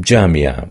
جامعة.